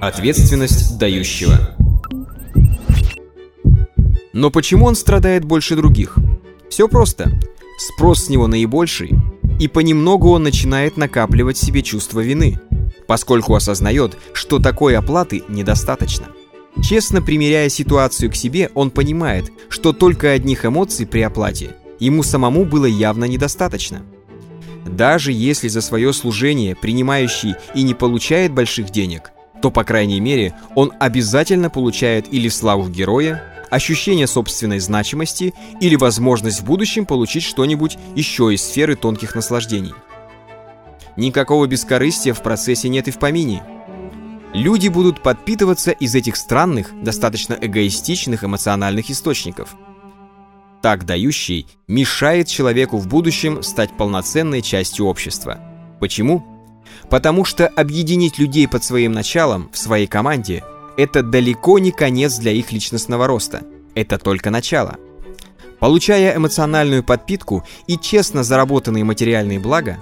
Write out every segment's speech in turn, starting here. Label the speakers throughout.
Speaker 1: Ответственность дающего. Но почему он страдает больше других? Все просто. Спрос с него наибольший, и понемногу он начинает накапливать себе чувство вины, поскольку осознает, что такой оплаты недостаточно. Честно примеряя ситуацию к себе, он понимает, что только одних эмоций при оплате ему самому было явно недостаточно. Даже если за свое служение принимающий и не получает больших денег, то, по крайней мере, он обязательно получает или славу героя, ощущение собственной значимости или возможность в будущем получить что-нибудь еще из сферы тонких наслаждений. Никакого бескорыстия в процессе нет и в помине. Люди будут подпитываться из этих странных, достаточно эгоистичных эмоциональных источников. Так дающий мешает человеку в будущем стать полноценной частью общества. Почему? Потому что объединить людей под своим началом в своей команде – это далеко не конец для их личностного роста. Это только начало. Получая эмоциональную подпитку и честно заработанные материальные блага,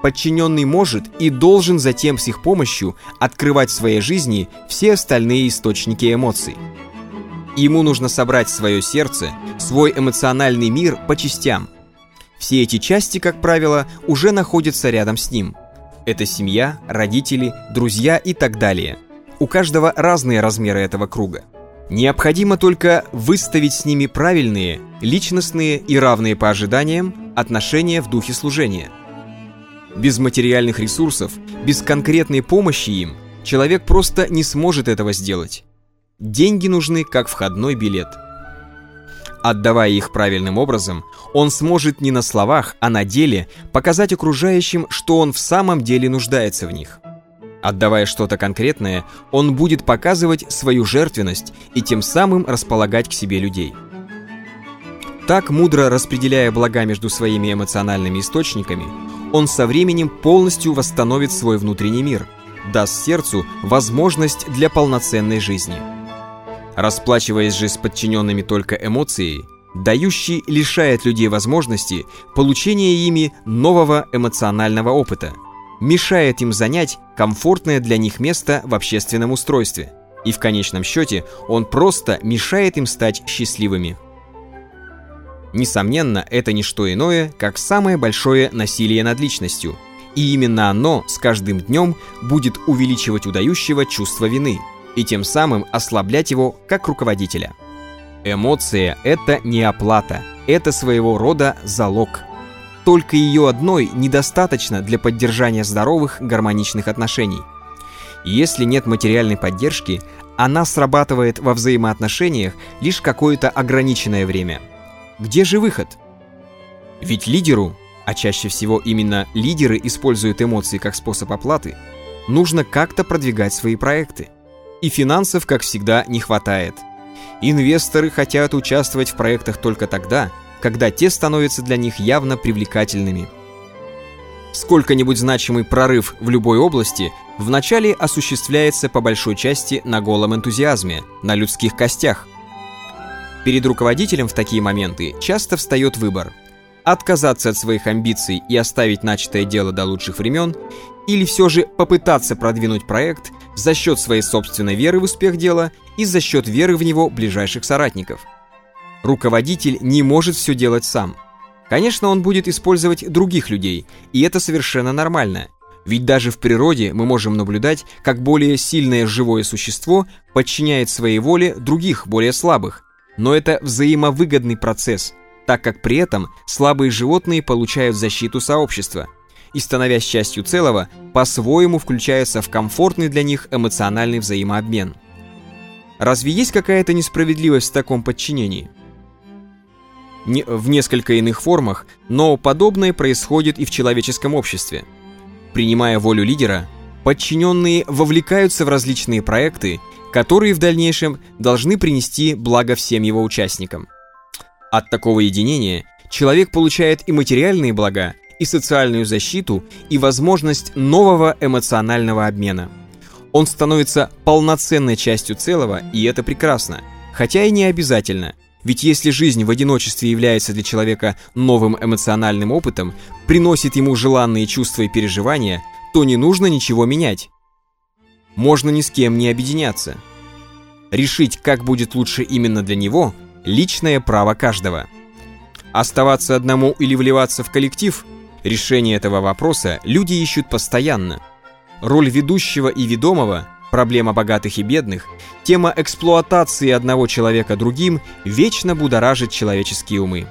Speaker 1: подчиненный может и должен затем с их помощью открывать в своей жизни все остальные источники эмоций. Ему нужно собрать свое сердце, свой эмоциональный мир по частям. Все эти части, как правило, уже находятся рядом с ним – это семья, родители, друзья и так далее. У каждого разные размеры этого круга. Необходимо только выставить с ними правильные, личностные и равные по ожиданиям отношения в духе служения. Без материальных ресурсов, без конкретной помощи им, человек просто не сможет этого сделать. Деньги нужны как входной билет – Отдавая их правильным образом, он сможет не на словах, а на деле показать окружающим, что он в самом деле нуждается в них. Отдавая что-то конкретное, он будет показывать свою жертвенность и тем самым располагать к себе людей. Так, мудро распределяя блага между своими эмоциональными источниками, он со временем полностью восстановит свой внутренний мир, даст сердцу возможность для полноценной жизни. Расплачиваясь же с подчиненными только эмоцией, дающий лишает людей возможности получения ими нового эмоционального опыта, мешает им занять комфортное для них место в общественном устройстве. И в конечном счете он просто мешает им стать счастливыми. Несомненно, это не что иное, как самое большое насилие над личностью. И именно оно с каждым днем будет увеличивать у дающего чувство вины – и тем самым ослаблять его как руководителя. Эмоция — это не оплата, это своего рода залог. Только ее одной недостаточно для поддержания здоровых гармоничных отношений. Если нет материальной поддержки, она срабатывает во взаимоотношениях лишь какое-то ограниченное время. Где же выход? Ведь лидеру, а чаще всего именно лидеры используют эмоции как способ оплаты, нужно как-то продвигать свои проекты. И финансов, как всегда, не хватает. Инвесторы хотят участвовать в проектах только тогда, когда те становятся для них явно привлекательными. Сколько-нибудь значимый прорыв в любой области вначале осуществляется по большой части на голом энтузиазме, на людских костях. Перед руководителем в такие моменты часто встает выбор – отказаться от своих амбиций и оставить начатое дело до лучших времен, или все же попытаться продвинуть проект за счет своей собственной веры в успех дела и за счет веры в него ближайших соратников. Руководитель не может все делать сам. Конечно, он будет использовать других людей, и это совершенно нормально. Ведь даже в природе мы можем наблюдать, как более сильное живое существо подчиняет своей воле других, более слабых. Но это взаимовыгодный процесс, так как при этом слабые животные получают защиту сообщества – и, становясь частью целого, по-своему включается в комфортный для них эмоциональный взаимообмен. Разве есть какая-то несправедливость в таком подчинении? Не, в несколько иных формах, но подобное происходит и в человеческом обществе. Принимая волю лидера, подчиненные вовлекаются в различные проекты, которые в дальнейшем должны принести благо всем его участникам. От такого единения человек получает и материальные блага, и социальную защиту, и возможность нового эмоционального обмена. Он становится полноценной частью целого, и это прекрасно. Хотя и не обязательно. Ведь если жизнь в одиночестве является для человека новым эмоциональным опытом, приносит ему желанные чувства и переживания, то не нужно ничего менять. можно ни с кем не объединяться. Решить, как будет лучше именно для него – личное право каждого. Оставаться одному или вливаться в коллектив – решение этого вопроса люди ищут постоянно. Роль ведущего и ведомого – Проблема богатых и бедных, тема эксплуатации одного человека другим вечно будоражит человеческие умы.